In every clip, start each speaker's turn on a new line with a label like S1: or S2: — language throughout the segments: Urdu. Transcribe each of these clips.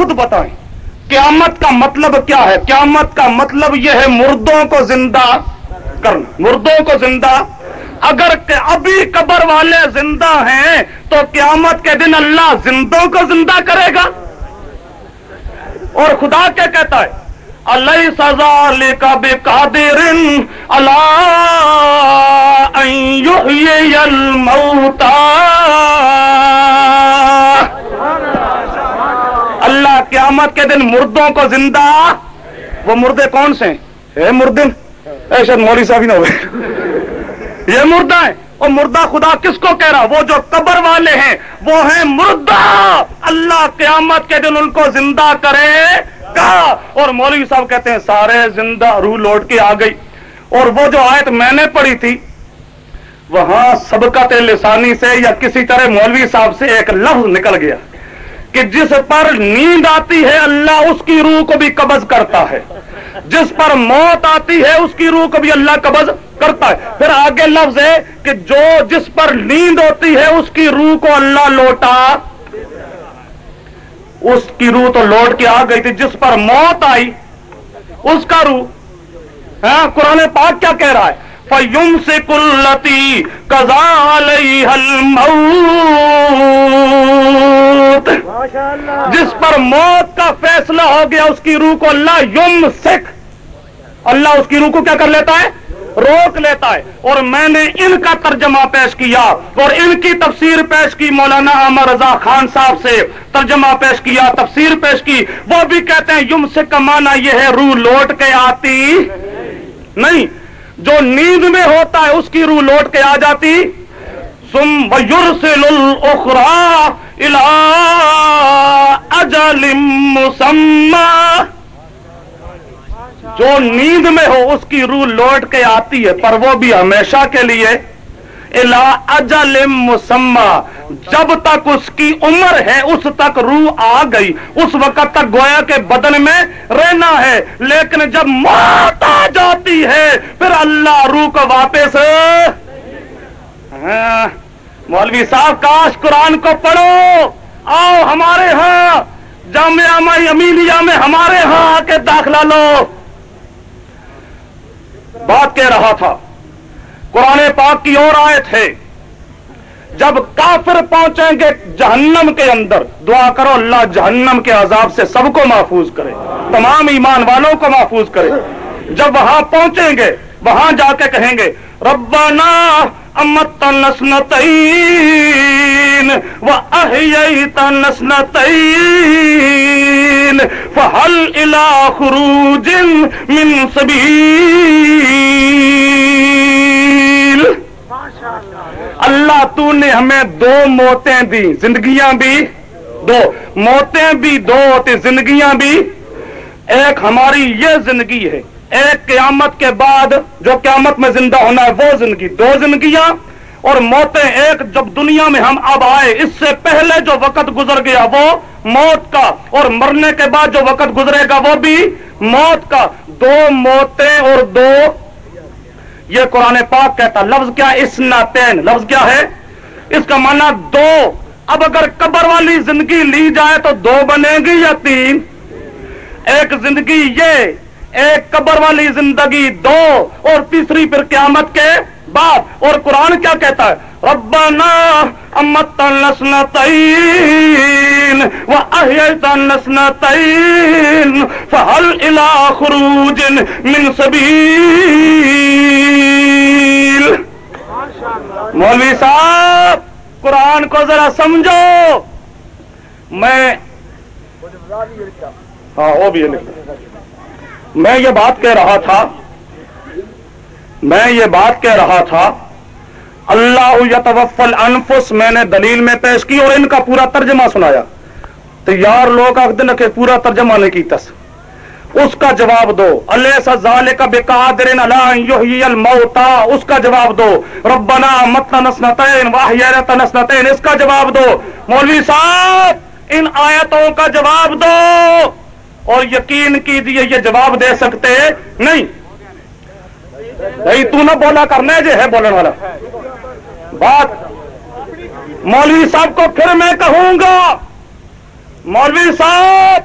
S1: خود بتائیں۔ قیامت کا مطلب کیا ہے؟ قیامت کا مطلب یہ ہے مردوں کو زندہ کرنا۔ مردوں کو زندہ۔ اگر ابھی قبر والے زندہ ہیں تو قیامت کے دن اللہ زندوں کو زندہ کرے گا۔ اور خدا کیا کہتا ہے؟ اللہ سزا لے کا بے قادر اللہ اللہ قیامت کے دن مردوں کو زندہ وہ مردے کون سے ہیں؟ مردے ایسے مولوی صاحب ہی نہ ہوئے۔ یہ مردہ ہے اور مردہ خدا کس کو کہہ رہا؟ وہ جو قبر والے ہیں، وہ ہیں مردہ۔ اللہ قیامت کے دن ان کو زندہ کرے گا۔ اور مولوی صاحب کہتے ہیں، سارے زندہ روح لوٹ کے آ گئی۔ اور وہ جو آیت میں نے پڑھی تھی، وہاں سبقت لسانی سے یا کسی طرح مولوی صاحب سے ایک لفظ نکل گیا۔ کہ جس پر نیند آتی ہے اللہ اس کی روح کو بھی قبض کرتا ہے۔ جس پر موت آتی ہے اس کی روح کو بھی اللہ قبض کرتا ہے۔ پھر آگے لفظ ہے کہ جو جس پر نیند ہوتی ہے اس کی روح کو اللہ لوٹا۔ اس کی روح تو لوٹ کے آ گئی تھی۔ جس پر موت آئی، اس کا روح۔ ہاں قرآن پاک کیا کہہ رہا ہے؟ فیم سے کلتی کزال جس پر موت کا فیصلہ ہو گیا، اس کی روح کو اللہ یم سکھ۔ اللہ اس کی روح کو کیا کر لیتا ہے؟ روک لیتا ہے۔ اور میں نے ان کا ترجمہ پیش کیا اور ان کی تفسیر پیش کی مولانا امر رضا خان صاحب سے ترجمہ پیش کیا، تفسیر پیش کی۔ وہ بھی کہتے ہیں، یم سے کمانا یہ ہے، روح لوٹ کے آتی۔ نہیں، جو نیند میں ہوتا ہے، اس کی روح لوٹ کے آ جاتی۔ سم یورسل اخرا اجل مسمہ جو نیند میں ہو اس کی روح لوٹ کے آتی ہے پر وہ بھی ہمیشہ کے لیے۔ الا اجل مسمہ جب تک اس کی عمر ہے اس تک روح آ گئی۔ اس وقت تک گویا کے بدن میں رہنا ہے۔ لیکن جب موت آ جاتی ہے پھر اللہ روح کو واپس۔ ہاں، مولوی صاحب، کاش قرآن کو پڑھو۔ آؤ ہمارے ہاں جامعہ امیلیہ میں ہمارے ہاں آ کے داخلہ لو۔ بات کہہ رہا تھا، قرآن پاک کی اور آئے تھے جب کافر پہنچیں گے جہنم کے اندر، دعا کرو اللہ جہنم کے عذاب سے سب کو محفوظ کرے، تمام ایمان والوں کو محفوظ کرے۔ جب وہاں پہنچیں گے، وہاں جا کے کہیں گے ربنا امت نسنتین و احییت نسنتین فہل الى خروج من سبیل اللہ تو نے ہمیں دو موتیں دی زندگیاں بھی دو۔ موتیں بھی دو ہوتی زندگیاں بھی۔ ایک ہماری یہ زندگی ہے ایک قیامت کے بعد جو قیامت میں زندہ ہونا ہے وہ زندگی، دو زندگیاں اور موتیں ایک جب دنیا میں ہم اب آئے، اس سے پہلے جو وقت گزر گیا وہ موت کا اور مرنے کے بعد جو وقت گزرے گا وہ بھی موت کا۔ دو موتیں اور دو، یہ قرآن پاک کہتا، لفظ کیا؟ اسنا تین لفظ کیا ہے؟ اس کا معنی دو۔ اب اگر قبر والی زندگی لی جائے تو دو بنے گی یا تین؟ ایک زندگی یہ ایک قبر والی زندگی دو اور تیسری پھر قیامت کے بعد۔ اور قرآن کیا کہتا ہے؟ ربنا امت نسنتین و احییت نسنتین فہل الى خروج من سبیل۔ مولوی صاحب، قرآن کو ذرا سمجھو۔ میں ہاں وہ بھی ہے۔ میں یہ بات کہہ رہا تھا، میں یہ بات کہہ رہا تھا، اللہ یتوفل انفس، میں نے دلیل میں پیش کی اور ان کا پورا ترجمہ سنایا۔ تو یار لوگ دن کے پورا ترجمہ نہیں کی تس اس کا جواب دو۔ اللہ سزال کا بے قادر الموتا اس کا جواب دو۔ ربنا مت نسنتین واحیرت نسنتین۔ اس کا جواب دو۔ مولوی صاحب، ان آیتوں کا جواب دو۔ اور یقین کیجیے یہ جواب دے سکتے نہیں۔ نہیں تو نہ بولا کرنا جو ہے بولنے والا۔ بات۔ مولوی صاحب کو پھر میں کہوں گا۔ مولوی صاحب،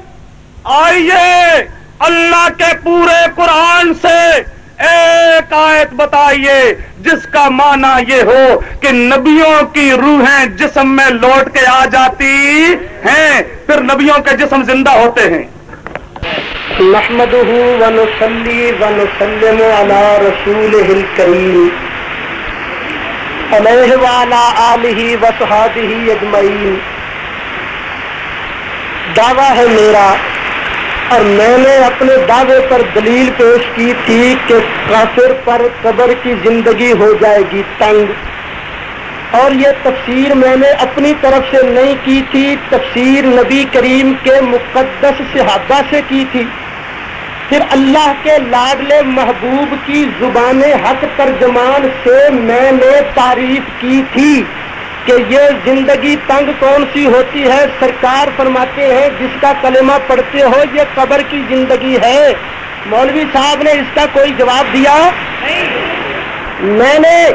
S1: آئیے۔ اللہ کے پورے قرآن سے ایک آیت بتائیے، جس کا معنی یہ ہو کہ نبیوں کی روحیں جسم میں لوٹ کے آ جاتی ہیں، پھر نبیوں کے جسم زندہ ہوتے ہیں۔
S2: نحمده ونصلي ونسلم على رسوله الكريم. عليه وعلى آله وصحابه اجمعين دعویٰ ہے میرا، اور میں نے اپنے دعوے پر دلیل پیش کی تھی کہ کافر پر قبر کی زندگی ہو جائے گی، تنگ. اور یہ تفسیر میں نے اپنی طرف سے نہیں کی تھی، تفسیر نبی کریم کے مقدس صحابہ سے کی تھی. پھر اللہ کے لاڈلے محبوب کی زبان حق ترجمان سے میں نے تعریف کی تھی کہ یہ زندگی تنگ کون سی ہوتی ہے؟ سرکار فرماتے ہیں، جس کا کلمہ پڑھتے ہو، یہ قبر کی زندگی ہے۔ مولوی صاحب نے اس کا کوئی جواب دیا؟ میں نے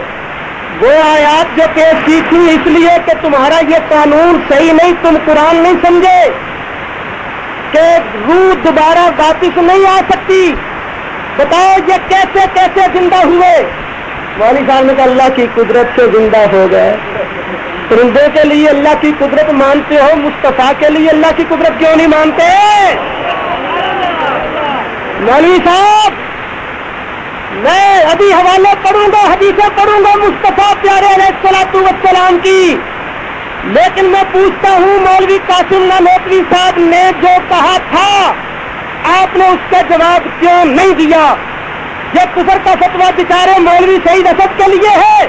S2: وہ آیات جو پیش کی تھی، اس لیے کہ تمہارا یہ قانون صحیح نہیں، تم قرآن نہیں سمجھے۔ کہ روح دوبارہ واپس نہیں آ سکتی۔ بتاؤ یہ کیسے کیسے زندہ ہوئے؟ مولوی صاحب نے کہا، اللہ کی قدرت سے زندہ ہو گئے۔ پرندوں کے لیے اللہ کی قدرت مانتے ہو، مصطفیٰ کے لیے اللہ کی قدرت کیوں نہیں مانتے؟ مولوی صاحب، میں ابھی حوالے پڑھوں گا، حدیثیں پڑھوں گا، مصطفیٰ پیارے علیہ السلاط وسلام کی۔ لیکن میں پوچھتا ہوں، مولوی قاسم نانوتری صاحب نے جو کہا تھا، آپ نے اس کا جواب کیوں نہیں دیا؟ یہ کفر کا فتوا بچارے مولوی شہید اسد کے لیے ہے۔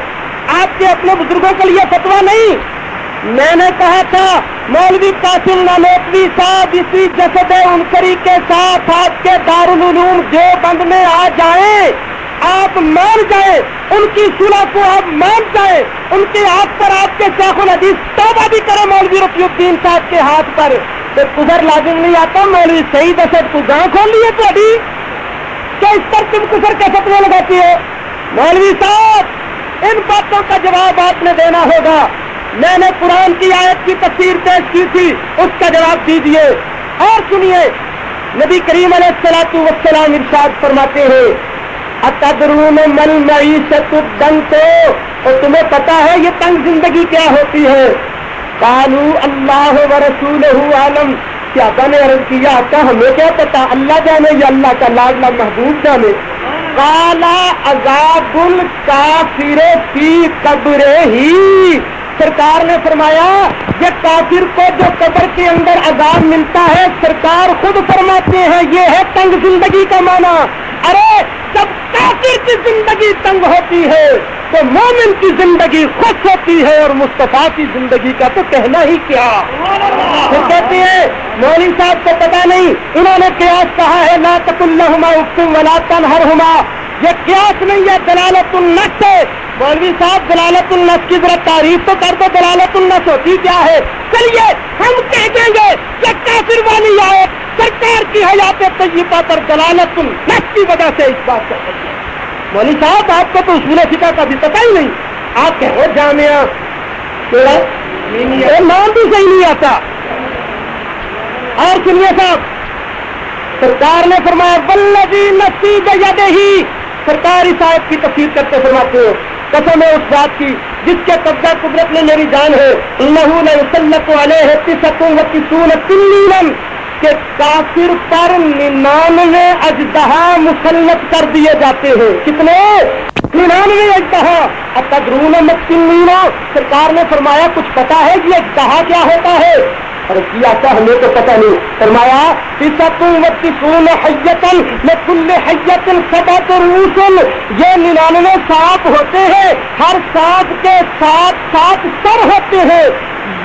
S2: آپ کے اپنے بزرگوں کے لیے فتوا نہیں۔ میں نے کہا تھا، مولوی قاسم نانوتری صاحب اسی جسد انکری کے ساتھ آپ کے دارالعلوم جو بند میں آ جائیں۔ آپ مان جائیں، ان کی صلح کو آپ مان جائیں۔ ان کے ہاتھ پر آپ کے شیخ الحدیث توبہ بھی کرے مولوی رفیع الدین صاحب کے ہاتھ پر۔ تو کدھر لازم نہیں آتا، مولوی صحیح دشت کو گاؤں کھول لیے تو ابھی۔ کیا اس پر تم کسر کے فتوے لگاتی ہو؟ مولوی صاحب، ان باتوں کا جواب آپ نے دینا ہوگا۔ میں نے قرآن کی آیت کی تفسیر پیش کی تھی، اس کا جواب دیجیے اور سنیے، نبی کریم علیہ السلاط وسلام ارشاد فرماتے ہیں اتدرون مل معیشت دن تو اور تمہیں پتا ہے یہ تنگ زندگی کیا ہوتی ہے؟ کالو اللہ و رسول عالم کیا نے عرض کیا آتا ہمیں کیا پتا اللہ جانے یا اللہ کا لاڈلا محبوب جانے۔ کالا عذاب الکافر فی قبر ہی۔ سرکار نے فرمایا، یہ کافر کو جو قبر کے اندر عذاب ملتا ہے، سرکار خود فرماتے ہیں، یہ ہے تنگ زندگی کا معنی۔ ارے جب کافر کی زندگی تنگ ہوتی ہے، تو مومن کی زندگی خوش ہوتی ہے اور مصطفیٰ کی زندگی کا تو کہنا ہی کیا؟ وہ کہتے ہیں، مولوی صاحب کو پتا نہیں، انہوں نے قیاس کہا ہے، لا تک اللہ اکتم ولا تنہر ہما یہ قیاس نہیں ہے دلالت النس ہے مولوی صاحب، دلالت النس کی ذرا تعریف تو کر دو، دلالت النس ہوتی کیا ہے؟ چلیے، ہم کہہ دیں گے کہ کافر والی آئے سرکار کی حیات طیبہ پر دلالت النس کی وجہ سے اس بات کا مولوی صاحب، آپ کو تو اصول فقہ کا بھی پتہ ہی نہیں۔ آپ کہو جامعہ نام بھی صحیح نہیں آتا۔ اور سنیے صاحب، سرکار نے فرمایا بلدی نصیب ہی سرکار اس آیت کی تفصیل کرتے فرماتے ہو قسم ہے اس بات کی، جس کے قبضہ قدرت میں میری جان ہے۔ اللہ نے کہ کافر پر ننانوے اجدہا مسلط کر دیے جاتے ہیں۔ کتنے؟ ننانوے اجدہا۔ اب تدرون مکسین سرکار نے فرمایا، کچھ پتا ہے یہ اجدہا کیا ہوتا ہے؟ اور کیا تھا ہمیں تو پتہ نہیں۔ فرمایا حیتن میں کل حیتن سبا تو روسن یہ ننانوے سانپ ہوتے ہیں۔ ہر سانپ کے ساتھ ساتھ سر ہوتے ہیں۔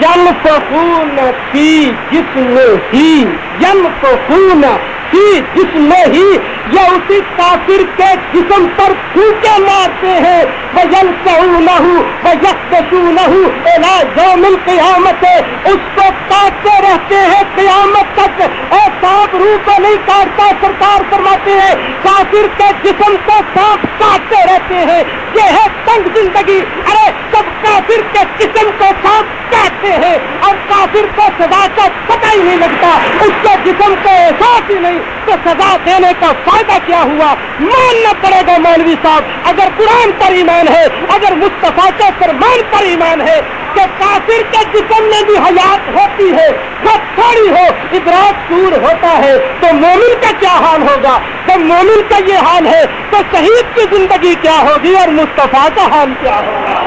S2: یم تو خون کی جس میں ہی یم تو خون کی جس میں ہی۔ یہ اسی کافر کے جسم پر پھوکے مارتے ہیں بجل کہوں نہ ہوں بجسو نہ قیامت اس کو کاٹتے رہتے ہیں قیامت تک۔ اور سانپ، روح کو نہیں کاٹتا، سرکار فرماتے ہیں، کافر کے جسم کو سانپ کاٹتے رہتے ہیں۔ یہ ہے تنگ زندگی۔ ارے، سب کافر کے جسم کو سانپ کاٹتے ہیں اور کافر کو سزا کا پتہ ہی نہیں لگتا۔ اس کے جسم کو احساس ہی نہیں۔ تو سزا دینے کا فائدہ کیا ہوا؟ ماننا پڑے گا مولوی صاحب۔ اگر قرآن پر ایمان ہے، اگر مصطفیٰ کے فرمان پر ایمان ہے کہ کافر کے جسم میں بھی حیات ہوتی ہے، وہ تھوڑی ہو، ادراک سور ہوتا ہے، تو مومن کا کیا حال ہوگا؟ جب مومن کا یہ حال ہے، تو شہید کی زندگی کیا ہوگی اور مصطفیٰ کا حال کیا ہوگا؟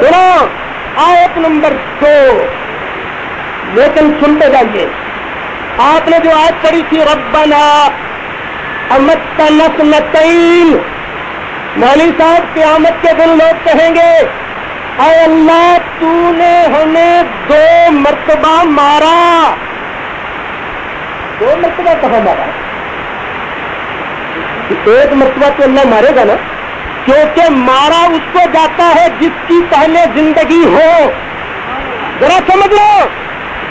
S2: سنو، آیت نمبر دو۔ لیکن سنتے جائیے۔ آپ نے جو آیت پڑھی تھی، ربنا امت نسمتین مولوی صاحب، قیامت کے دن لوگ کہیں گے، اے اللہ تو نے ہمیں دو مرتبہ مارا۔ دو مرتبہ کہاں مارا؟ ایک مرتبہ تو اللہ مارے گا نا، کیونکہ مارا اس کو جاتا ہے جس کی پہلے زندگی ہو۔ ذرا سمجھ لو۔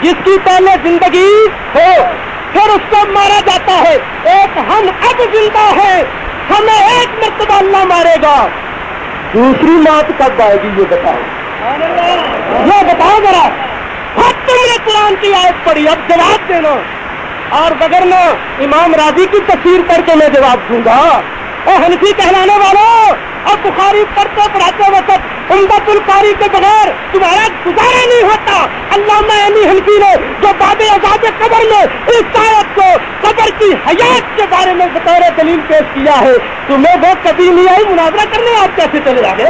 S2: جس کی پہلے زندگی ہو، پھر اس کو مارا جاتا ہے۔ ایک ہم اب زندہ ہے، ہمیں ایک مرتبہ اللہ مارے گا۔ دوسری موت کب آئے گی، یہ بتاؤ۔ یہ بتاؤ ذرا۔ اب تم نے قرآن کی آیت پڑھی، اب جواب دینا اور بغیر نہ امام راضی کی تصویر کر کے میں جواب دوں گا۔ اور ہنفی کہلانے والوں اور بخاری پڑھتے پڑھاتے وقت امداد القاری کے بغیر تمہارا گزارا نہیں ہوتا اللہ علی ہنفی نے جو باب آزاد قبر میں اس آیت کو قبر کی حیات کے بارے میں بطور دلیل پیش کیا ہے تمہیں وہ کبھی نہیں آئی، مناظرہ کرنے آپ کیسے چلے آگے؟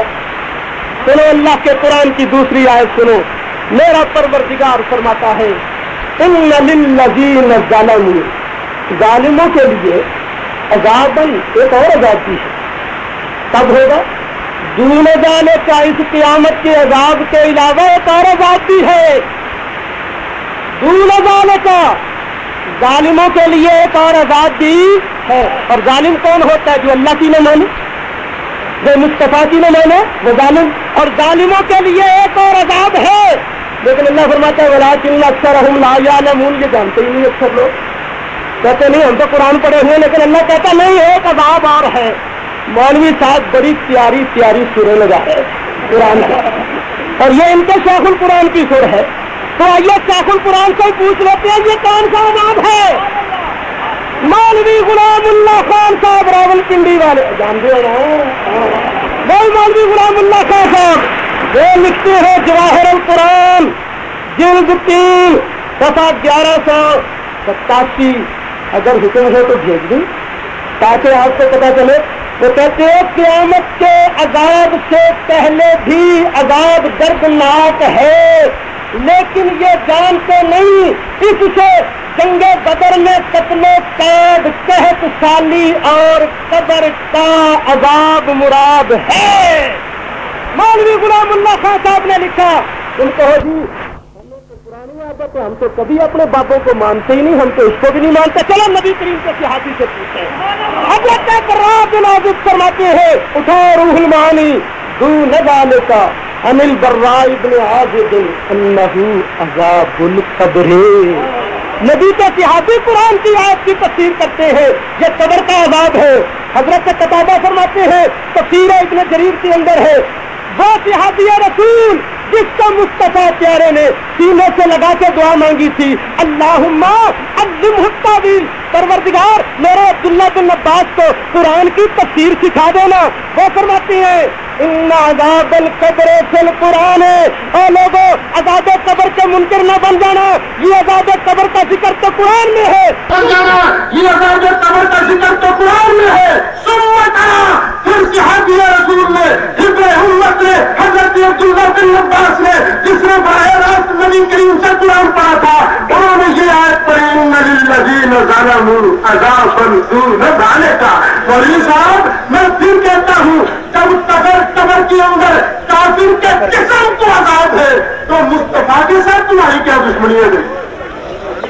S2: سنو، اللہ کے قرآن کی دوسری آیت سنو۔ میرا پروردگار فرماتا ہے ظالموں کے لیے عذاب ایک اور عذاب کی ہے۔ تب ہوگا؟ دون جانے کا اس قیامت کے عذاب کے علاوہ ایک اور عذاب بھی ہے۔ دون جانے کا۔ ظالموں کے لیے ایک اور عذاب بھی ہے۔ اور ظالم کون ہوتا ہے جو اللہ کی نہ مانے؟ جو مصطفیٰ کی نہ مانے؟ وہ ظالم۔ اور ظالموں کے لیے ایک اور عذاب ہے۔ لیکن اللہ فرماتا ہے ولا کن اکثر ہم لا یعلمون یہ جانتے ہی نہیں اکثر لوگ۔ کہتے نہیں، ہم تو قرآن پڑھے ہوئے لیکن اللہ کہتا نہیں، ایک عذاب اور ہے۔ مولوی صاحب بڑی پیاری پیاری سریں لگا ہے قرآن کا اور یہ ان کے شیخ القرآن کی سر ہے۔ تو آئیے شیخ القرآن سے پوچھ لیتے ہیں، یہ کون سا عذاب ہے؟ مولوی غلام اللہ خان صاحب، راول پنڈی والے۔ جانتے ہو مولوی غلام اللہ خان صاحب۔ وہ لکھتے ہیں جواہر القرآن، جلد تین سفا گیارہ سو ستاسی۔ اگر حکم ہے تو بھیج دوں، تاکہ آپ کو پتا چلے۔ وہ کہتے ہیں، قیامت کے عذاب سے پہلے بھی عذاب دردناک ہے۔ لیکن یہ جانتے نہیں اس سے جنگ بدر میں قتل قید، قحط، سالی اور قبر کا عذاب مراد ہے۔ مولوی غلام اللہ خان صاحب نے لکھا، ان کو جی پرانی عادت ہے، ہم تو کبھی اپنے باپوں کو مانتے ہی نہیں، ہم تو اس کو بھی نہیں مانتے۔ چلو نبی کریم کے صحافی سے پوچھتے ہیں۔ حضرت رات نازک فرماتے ہیں، اٹھا روح المانی دو نظالے کا۔ انل برا ابن عابد انہو عذاب القبر۔ نبی کا صحابی قرآن کی آیت کی تفسیر کرتے ہیں، یہ قبر کا عذاب ہے۔ حضرت قطابہ فرماتے ہیں، تفسیر ابن جریر کے اندر ہے۔ وہ صحابی رسول جس کا مصطفیٰ پیارے نے سینے سے لگا کے دعا مانگی تھی۔ اللہ پروردگار، میرے عبداللہ بن عباس کو قرآن کی تفسیر سکھا دینا۔ وہ فرماتی ہیں، ان عذاب القبر فل قرآن اور لوگوں عذاب قبر کے منکر نہ بن جانا۔ یہ عذاب قبر کا ذکر تو قرآن میں ہے۔
S3: بن جانا۔ یہ عذاب قبر کا ذکر تو قرآن میں ہے۔ سنت پھر صحابی رسول نے حضرت عبداللہ بن عباس۔ نے جس نے براہ راست نبی کریم سے قرآن پڑھا تھا انہوں نے یہ آیت پڑھی ان للذین ظلموا عذابا دون ذلك مولوی صاحب میں پھر کہتا ہوں جب قبر قبر کے اندر کافر کے قسم کو عذاب ہے تو مصطفیٰ کے ساتھ تمہاری کیا دشمنی ہے؟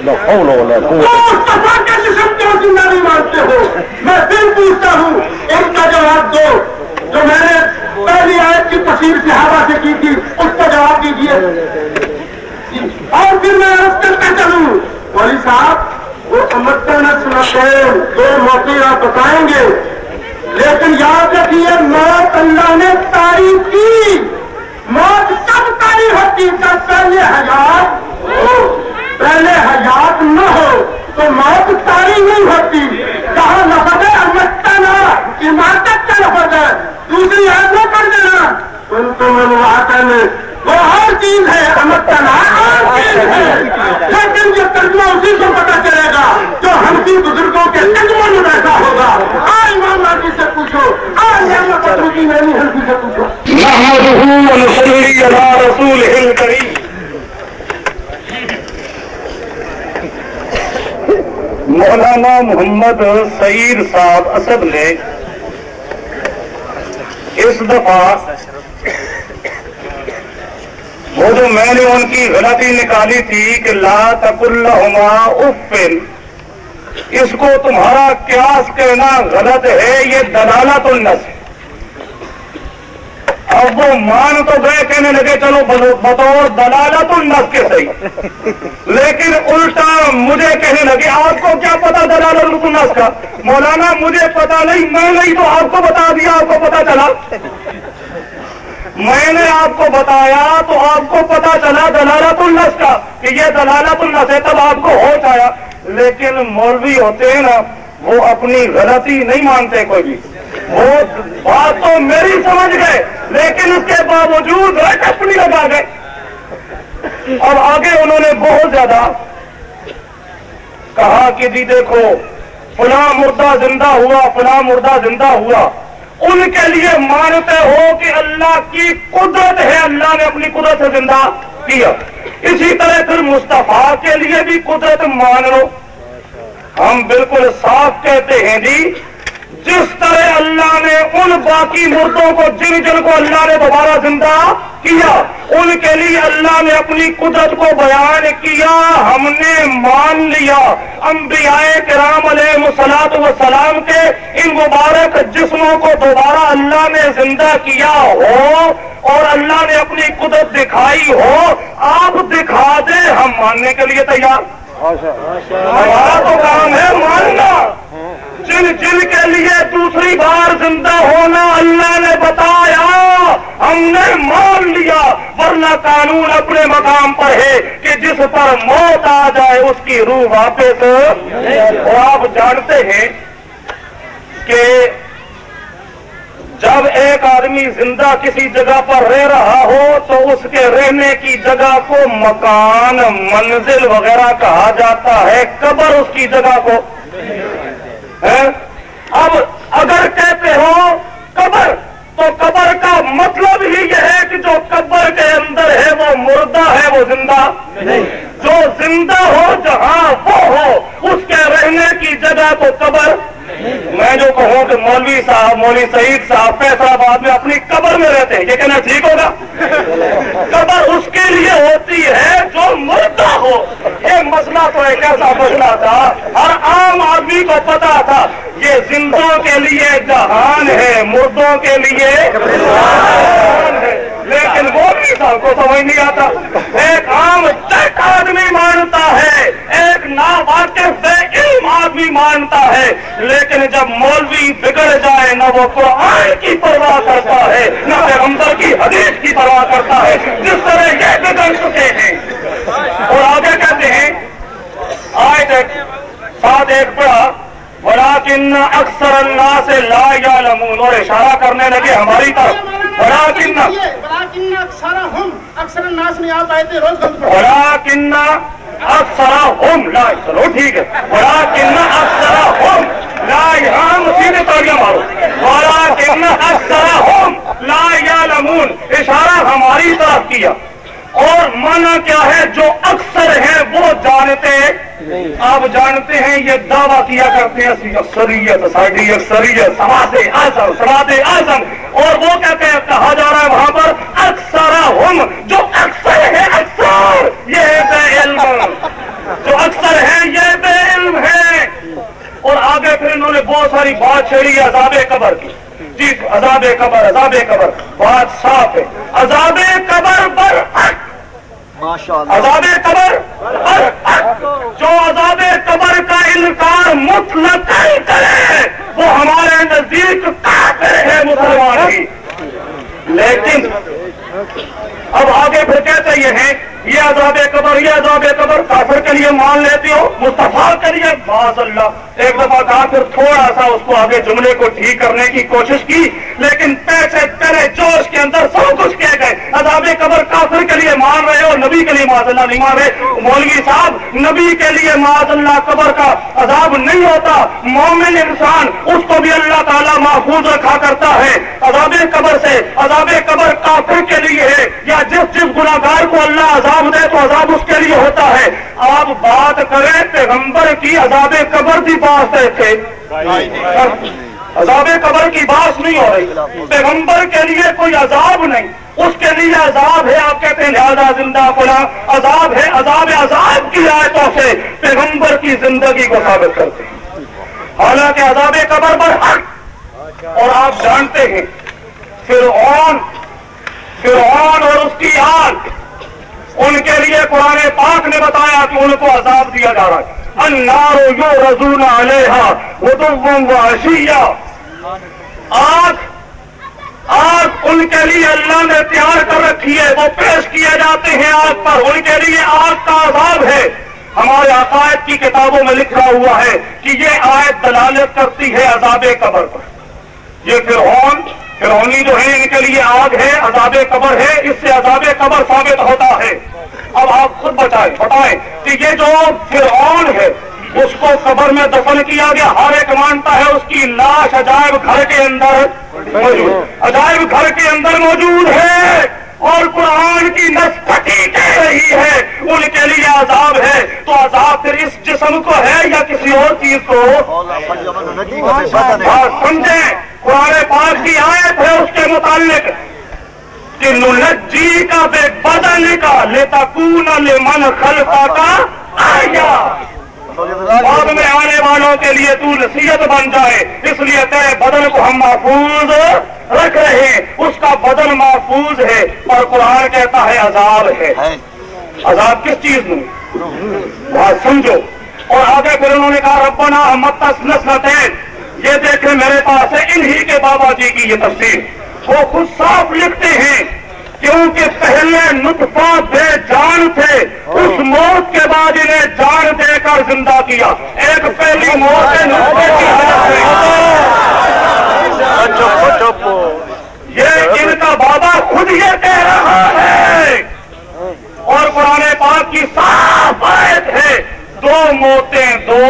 S3: مصطفیٰ کے جسم کیوں زندہ نہیں مانتے ہو۔ میں پھر پوچھتا ہوں ان کا جواب دو جو میں نے پہلی آیت کی تفسیر صحابہ سے کی تھی، اس کا جواب دیجیے اور پھر میں عرض کرتا چلوں والی صاحب، وہ سمجھتے نہ سناتے، دو موقع آپ بتائیں گے۔ لیکن یاد رکھیے، موت اللہ نے تعریف کی۔ موت سب تعریف ہوتی کا پہلے حیات پہلے حیات نہ ہو۔
S2: تو موت تبدیل نہیں ہوتی۔ کہاں لفظ ہے امتنا عمارت کا لفظ ہے دوسری آدمی پڑھ دینا۔ ان کو میں وہ ہر چیز ہے امتنا ہر چیز ہے۔ لیکن یہ ترجمہ اسی سے پتا چلے گا جو ہم کی بزرگوں کے ترجمے میں بیٹھا ہوگا۔ آج امام راجی سے پوچھو آج یہاں پتھر کی نینی ہلکی سے پوچھو۔
S1: نحمده ونصلي على رسوله الكريم مولانا محمد سعید صاحب اسد نے اس دفعہ وہ جو میں نے ان کی غلطی نکالی تھی کہ لا تک افن، اس کو تمہارا قیاس کہنا غلط ہے، یہ دلالت النس ہے اب وہ مان تو گئے، کہنے لگے، چلو بطور دلالت النس کے صحیح لیکن الٹا مجھے کہنے لگے، آپ کو کیا پتا دلالت النس کا؟ مولانا، مجھے پتا نہیں، میں نہیں تو آپ کو بتا دیا، آپ کو پتا چلا۔ میں نے آپ کو بتایا تو آپ کو پتا چلا دلالت النس کا، کہ یہ دلالت النس ہے، تب آپ کو ہوش آیا۔ لیکن مولوی ہوتے ہیں نا، وہ اپنی غلطی نہیں مانتے کوئی بھی۔ وہ بات تو میری سمجھ گئے، لیکن اس کے باوجود اپنی لگا گئے۔ اور آگے انہوں نے بہت زیادہ کہا کہ جی دیکھو، فلاں مردہ زندہ ہوا، فلاں مردہ زندہ ہوا۔ ان کے لیے مانتے ہو کہ اللہ کی قدرت ہے، اللہ نے اپنی قدرت سے زندہ کیا۔ اسی طرح پھر مصطفیٰ کے لیے بھی قدرت مان لو۔ ہم بالکل صاف کہتے ہیں جی جس طرح اللہ نے ان باقی مردوں کو جن جن کو اللہ نے دوبارہ زندہ کیا ان کے لیے اللہ نے اپنی قدرت کو بیان کیا ہم نے مان لیا۔ انبیاء کرام علیہ مسلاط وسلام کے ان مبارک جسموں کو دوبارہ اللہ نے زندہ کیا ہو اور اللہ نے اپنی قدرت دکھائی ہو آپ دکھا دیں ہم ماننے کے لیے تیار۔ ہمارا تو کام ہے ماننا۔ جن جن کے لیے دوسری بار زندہ ہونا اللہ نے بتایا، ہم نے مان لیا، ورنہ قانون اپنے مقام پر ہے کہ جس پر موت آ جائے اس کی روح واپس۔ اور آپ جانتے ہیں کہ جب ایک آدمی زندہ کسی جگہ پر رہ رہا ہو تو اس کے رہنے کی جگہ کو مکان، منزل وغیرہ کہا جاتا ہے۔ قبر اس کی جگہ کو۔ اب اگر کہتے ہو قبر، تو قبر کا مطلب ہی یہ ہے کہ جو قبر کے اندر ہے وہ مردہ ہے، وہ زندہ جو زندہ ہو، جہاں وہ ہو، اس کے رہنے کی جگہ تو قبر میں جو کہوں کہ مولوی صاحب، مولوی سعید صاحب فیصلہ آباد میں اپنی قبر میں رہتے ہیں، یہ کہنا ٹھیک ہوگا؟ قبر اس کے لیے ہوتی ہے جو مردہ ہو۔ یہ مسئلہ تو ایک ایسا مسئلہ تھا کو پتا تھا، یہ زندوں کے لیے جہان ہے، مردوں کے لیے لیکن وہ بھی صاحب کو سمجھ نہیں آتا۔ ایک عام چٹ آدمی مانتا ہے، ایک نا واقف علم آدمی مانتا ہے۔ لیکن جب مولوی بگڑ جائے، نہ وہ قرآن کی پرواہ کرتا ہے، نہ پیغمبر کی حدیث کی پرواہ کرتا ہے۔ جس طرح یہ بگڑ چکے ہیں۔ اور آگے کہتے ہیں آئے ساتھ ایک بڑا اکثر اللہ سے لا یا لمون اور اشارہ کرنے لگے ہماری طرف بڑا کن
S2: اکثر الناس میں آپ آئے تھے روز
S1: اکثر لا چلو ٹھیک ہے۔ بڑا کن اکثر ہوم لا ہم سیدھے تاڑیاں مارو۔ بڑا کن اکثر ہوم لا اشارہ ہماری طرف کیا۔ اور مانا کیا ہے جو اکثر ہیں وہ جانتے آپ جانتے ہیں یہ دعویٰ کیا کرتے ہیں اکثریت ساڈی اکثریت سواد اعظم سواد اعظم۔ اور وہ کہتے ہیں کہا جا رہا ہے وہاں پر اکثر ہم جو اکثر ہے اکثر یہ بے علم۔ جو اکثر ہے یہ بے علم ہے اور آگے پھر انہوں نے بہت ساری بات چھیڑی، عذاب قبر کی۔ جی عذاب قبر عذاب قبر۔ بات صاف ہے۔ عذاب قبر پر عذاب قبر جو عذاب قبر کا انکار مطلق کرے، وہ ہمارے نزدیک کافر ہے مسلمان کی لیکن اب آگے پھر کہتے یہ ہیں، یہ عذاب قبر، یہ عذاب قبر کافر کے لیے مان لیتے ہو مستفا کے لیے؟ باز اللہ ایک دفعہ کہا پھر تھوڑا سا اس کو آگے جملے کو ٹھیک کرنے کی کوشش کی، لیکن پیسے تیرے جوش کے اندر سب کچھ کہہ گئے عذاب قبر کافر کے لیے مان رہے ہو نبی کے لیے معاذ اللہ نہیں مان رہے۔ مولوی صاحب، نبی کے لیے معاذ اللہ قبر کا عذاب نہیں ہوتا۔ مومن انسان، اس کو بھی اللہ تعالیٰ محفوظ رکھا کرتا ہے۔ عذاب قبر سے، عذاب قبر کافر کے لیے ہے۔ یا جس جس گناگار کو اللہ عذاب دے، تو عذاب اس کے لیے ہوتا ہے۔ آپ بات کریں، پیغمبر کی عذاب قبر کی بات تھے عذاب قبر کی بات نہیں ہو رہی۔ پیغمبر کے لیے کوئی عذاب نہیں۔ اس کے لیے عذاب ہے، آپ کہتے ہیں، لہذا زندہ فلاں عذاب ہے، عذاب عذاب کی آیتوں سے پیغمبر کی زندگی کو ثابت کرتے ہیں۔ حالانکہ عذاب قبر پر حق۔ اور آپ جانتے ہیں، فرعون فرعون اور اس کی آگ۔ ان کے لیے قرآن پاک نے بتایا کہ ان کو عذاب دیا جا رہا ہے۔ انارو یو رضون علیہ وہ اشیا آگ آگ ان کے لیے اللہ نے تیار کر رکھی ہے، وہ پیش کیے جاتے ہیں آگ پر۔ ان کے لیے آگ کا عذاب ہے۔ ہمارے عقائد کی کتابوں میں لکھا ہوا ہے کہ یہ آیت دلالت کرتی ہے عذاب قبر پر۔ یہ فرعون فرونی جو ہے ان کے لیے آگ ہے، عذاب قبر ہے۔ اس سے عذاب قبر ثابت ہوتا ہے۔ اب آپ خود بتائیں بتائیں کہ یہ جو فرعون ہے اس کو قبر میں دفن کیا گیا۔ ہر ایک مانتا ہے اس کی لاش عجائب گھر کے اندر موجود۔ عجائب گھر کے اندر موجود ہے اور قرآن کی نسخٹی کہہ رہی ہے۔ ان کے لیے عذاب ہے۔ تو عذاب پھر اس جسم کو ہے یا کسی اور چیز کو؟ ہاں، سمجھیں۔ قرآن پاک کی آیت ہے اس کے متعلق۔ کہ نجی کا بے بدل کا لیتا کون لے من خلفا کا آیا۔ بعد میں آنے والوں کے لیے تو نصیحت بن جائے اس لیے تیرے بدن کو ہم محفوظ رکھ رہے ہیں۔ اس کا بدن محفوظ ہے اور قرآن کہتا ہے عذاب ہے۔ عذاب کس چیز میں؟ بات سمجھو۔ اور آگے پھر انہوں نے کہا ربنا مت نسلتین یہ دیکھیں میرے پاس ہے انہی کے بابا جی کی یہ تفصیل وہ خود صاف لکھتے ہیں۔ کیونکہ پہلے نطفہ بے جان تھے اس موت کے بعد انہیں جان دے کر زندہ کیا۔ ایک پہلی موت نطفے کی یہ ان کا بابا خود یہ کہہ رہا ہے۔ اور قرآن پاک کی صاف آیت ہے دو موتیں دو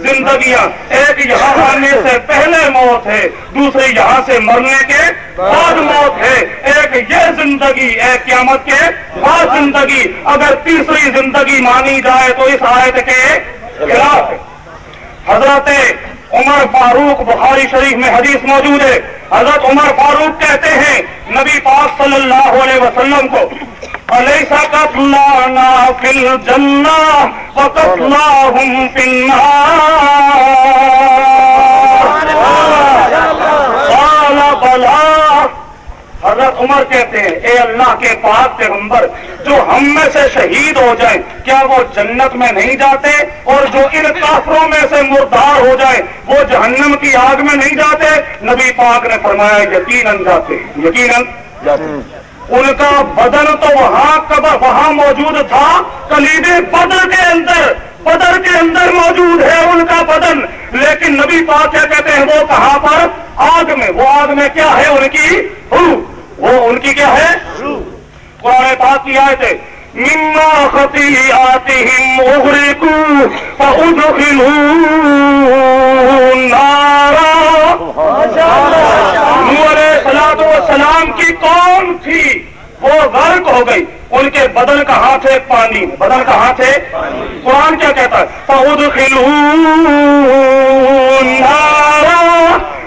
S1: زندگیاں۔ ایک یہاں آنے سے پہلے موت ہے دوسری یہاں سے مرنے کے بعد موت ہے۔ ایک یہ زندگی، ایک قیامت کے بعد زندگی۔ اگر تیسری زندگی مانی جائے تو اس آیت کے خلاف حضرت عمر فاروق بخاری شریف میں حدیث موجود ہے۔ حضرت عمر فاروق کہتے ہیں، نبی پاک صلی اللہ علیہ وسلم کو أليس قتلانا في الجنة وقتلاهم في النار؟ قال بلا حضرت عمر کہتے ہیں، اے اللہ کے پاک پیغمبر، جو ہم میں سے شہید ہو جائیں، کیا وہ جنت میں نہیں جاتے؟ اور جو ان کافروں میں سے مردار ہو جائیں، وہ جہنم کی آگ میں نہیں جاتے؟ نبی پاک نے فرمایا، یقیناً جاتے یقیناً جاتے ان کا بدن تو وہاں قبر وہاں موجود تھا؟ کلید بدر کے اندر بدر کے اندر موجود ہے ان کا بدن۔ لیکن نبی پاک کیا کہتے ہیں؟ وہ کہاں پر؟ آگ میں۔ وہ آگ میں کیا ہے ان کی؟ وہ ان کی کیا ہے؟ قرآن پاک کی آئے تھے مما خطی آتی سلام کی کون وہ غرق ہو گئی۔ ان کے بدن کا ہاتھ ہے پانی۔ بدن کا ہاتھ ہے قرآن کیا کہتا ہے؟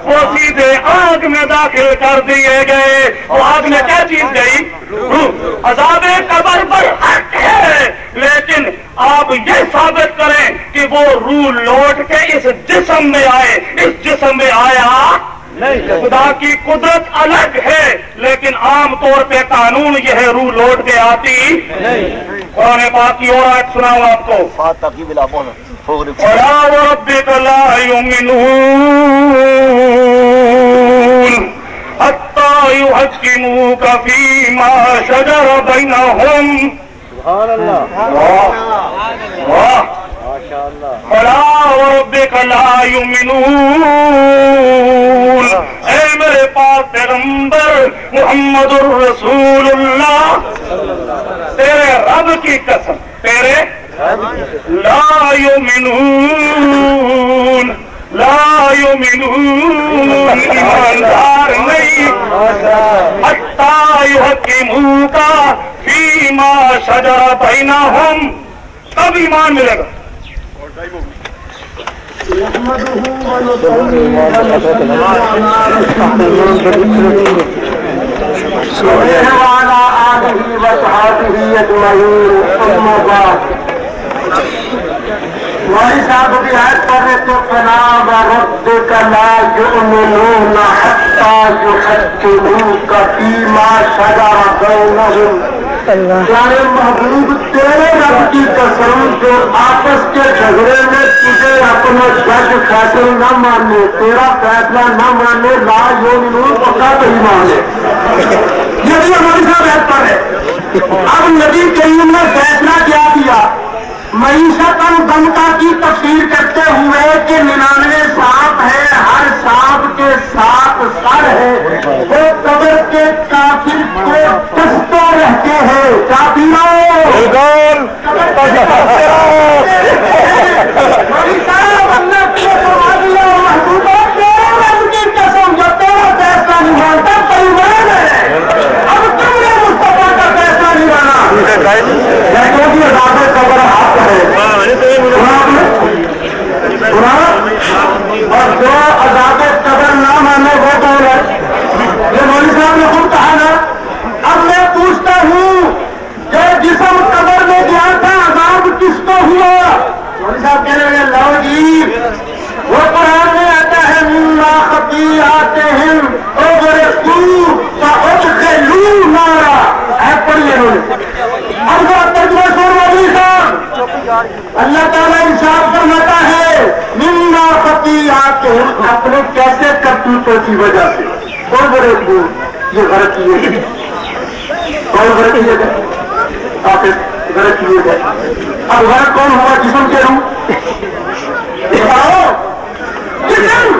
S1: وہ سیدھے آگ میں داخل کر دیے گئے۔ اور آگ میں کیا چیز گئی؟ عذاب قبر پر حق ہے۔ لیکن آپ یہ ثابت کریں کہ وہ روح لوٹ کے اس جسم میں آئے۔ اس جسم میں آیا خدا کی قدرت الگ ہے لیکن عام طور پہ قانون یہ ہے روح لوٹ کے آتی۔ قرآن پاک کی اور آج سنا ہوں آپ کو۔ شجر بينهم۔ واہ فلا وربك لا يؤمنون اے میرے پاس پیغمبر محمد الرسول اللہ۔ تیرے رب کی قسم، تیرے لا يؤمنون لا يؤمنون ایماندار نہیں۔ حتی يحكموك فيما شجر بينهم تب ایمان ملے گا۔
S3: وعلى آله وصحابه أجمعين أما بعد مولوی صاحب کی آیت لا يؤمنون حتى يحكموك فيما شجر بينهم پیارے محبوب، تیرے رب کی قسم جو آپس کے جھگڑے میں تجھے اپنا جج فیصل نہ مانے، تیرا فیصلہ نہ مانے، لا یومنون پکا نہیں مانے یہ ہماری صاحب ایپ پر ہے۔ اب نبی کریم نے فیصلہ کیا دیا۔ معیشت دمتا کی تفسیر کرتے ہوئے کہ ننانوے سانپ ہے ہر سانپ کے ساتھ سر ہے۔ وہ قبر کے کافر کو رہتے ہیں قسم جو تیرا فیصلہ نہیں مانتا پریوار ہے اب تم نے مصطفیٰ کا فیصلہ نہیں مانا کیونکہ عذاب قبر حق ہے سنا اور جو عذاب قبر نہ مانے وہ کون ہے یہ مولوی صاحب نے خود کہا نا اب میں پوچھتا ہوں کہ جسم قبر میں گیا تھا عذاب کس کو ہوا مولوی صاحب کہنے لگے لو جی وہ قرآن میں آتا ہے مما خطی آتے ہیں لو مارا ہے پڑھیے انہوں نے اب وہ ترجمہ سن مولوی صاحب اللہ تعالیٰ انصاف فرماتا ہے مما خطی آتے ہیں اپنے کیسے کرتوتوں کی وجہ سے۔ اور بڑے خوب یہ غلط کیے گئے۔ کون غلط کیے گئے؟ آپ غلط کیے گئے۔ اب غلط کون ہوا؟ جسم کے روح جسم!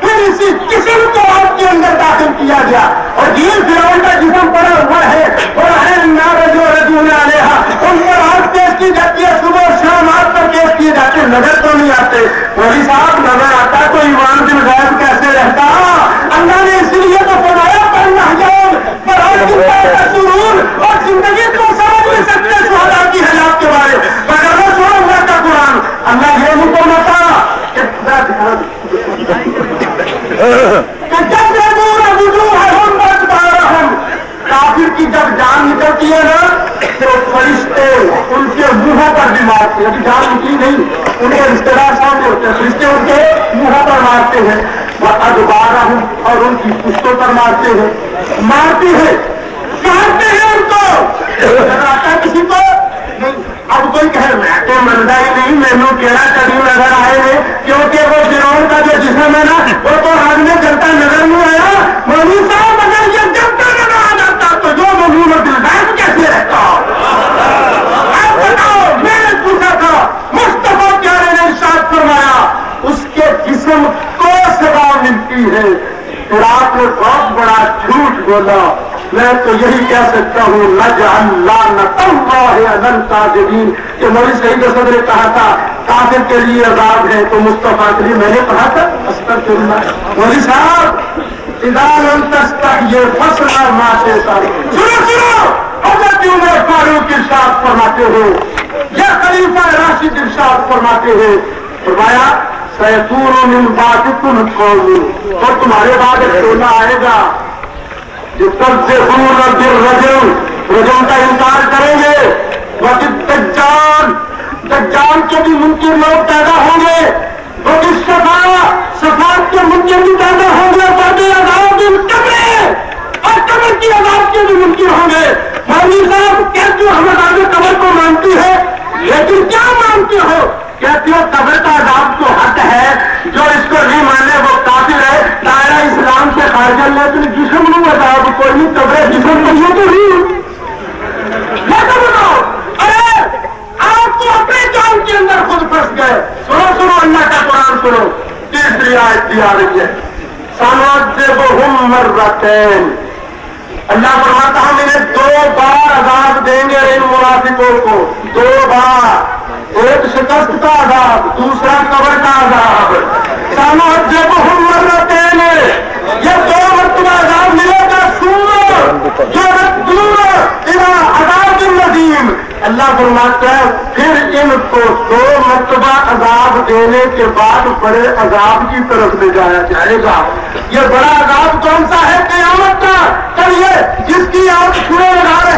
S3: پھر اسی جسم کو آپ کے اندر داخل کیا گیا۔ اور جیل فراؤن کا جسم پڑا ہوا ہے۔ اور ہے نا رجو علیہ ان پر آج پیش کی جاتی ہے۔ صبح شام آج پر پیش کیے جاتے نظر تو نہیں آتے۔ مولی صاحب نظر آتا تو ایمان دل غائب کیسے رہتا اللہ نے اس لیے تو فرمایا پڑھنا جاؤ پر آج کی کا سرور اور زندگی کو سمجھ نہیں سکتے سہادا کی حیات کے بارے مگر وہ سو اللہ کا قرآن اللہ یہ حکم ہوتا کہ خدا دکھا دے کافر کی جب جان نکلتی ہے نا تو فرشتے ان کے منہوں پر بھی مارتے ہیں ابھی جان نکلی نہیں ان کے رشتے دار سامنے ہوتے ہیں فرشتے ان کے منہوں پر مارتے ہیں وہ ادبارہ ہوں اور ان کی مارتے ہیں۔ مارتے ہیں۔ مارتی ہے مارتے ہیں ان کو۔ آتا کسی کو، اب کوئی کہے، میں تو مردہ ہی نہیں مینو کیڑا کبھی نظر آئے ہیں، کیونکہ وہ گراؤنڈ کا جو جسم ہے نا وہ تو ہاتھ میں چلتا نظر نہیں آیا مولوی صاحب اگر یہ جلتا نظر آ جاتا تو جو مولوی اور دلدار کیسے رہتا آپ بتاؤ میں نے پوچھا تھا مصطفیٰ پیارے نے ارشاد فرمایا اس کے جسم کو سزا ملتی ہے پھر آپ نے بہت بڑا جھوٹ بولا۔ میں تو یہی کہہ سکتا ہوں نج اللہ نتا جبین کہ مولوی صحیح دسد نے کہا تھا، کافر کے لیے عذاب ہے، تو مصطفیٰ کے لیے میں نے کہا تھا استر چلنا مولوی صاحب ادارن تک یہ فصل ماتے سنو سنو، حضرت عمر فاروق ارشاد فرماتے ہو، یا خلیفہ راشد ارشاد فرماتے ہیں فرمایا سیسور من بات تم قومی تو تمہارے بعد ایک ٹولہ آئے گا جو تب سے دور دل رجم رجم کا انکار کریں گے۔ وقت دجال دجال کے بھی ممکن لوگ پیدا ہوں گے۔ وقت سفا سفار کے ممکن بھی پیدا ہوں گے۔ بڑے عذاب بھی کمرے اور قبر کی عذاب کے بھی ممکن ہوں گے۔ مولوی صاحب کہتے ہم عذاب قبر کو مانتی ہے؟ لیکن کیا مانتے ہو کہتے ہو قبر کا عذاب تو حق ہے جو اس کو نہیں مانے وہ کافر ہے دائرہ اسلام سے آ لیکن جسم نو عذاب کوئی نہیں قبر جسم تو یہ تو نہیں لیکن بتاؤ ارے آپ تو اپنے جان کے اندر خود پھنس گئے سنو سنو اللہ کا قرآن سنو تیسری آیت بھی آ رہی ہے مرتین۔ اللہ فرماتا ہم انہیں دو بار عذاب دیں گے ان منافقوں کو۔ دو بار۔ ایک شکست کا عذاب، دوسرا قبر کا عذاب۔ سانو جب ہم مرتے ہیں، یہ دو مرتبہ عذاب ملے گا سور جو دور عذاب النظیم اللہ فرماتا ہے، پھر ان کو دو مرتبہ عذاب دینے کے بعد بڑے عذاب کی طرف لے جایا جائے گا۔ یہ بڑا عذاب کون سا ہے قیامت کا؟ کل یہ جس کی آپ چھوڑے لگا رہے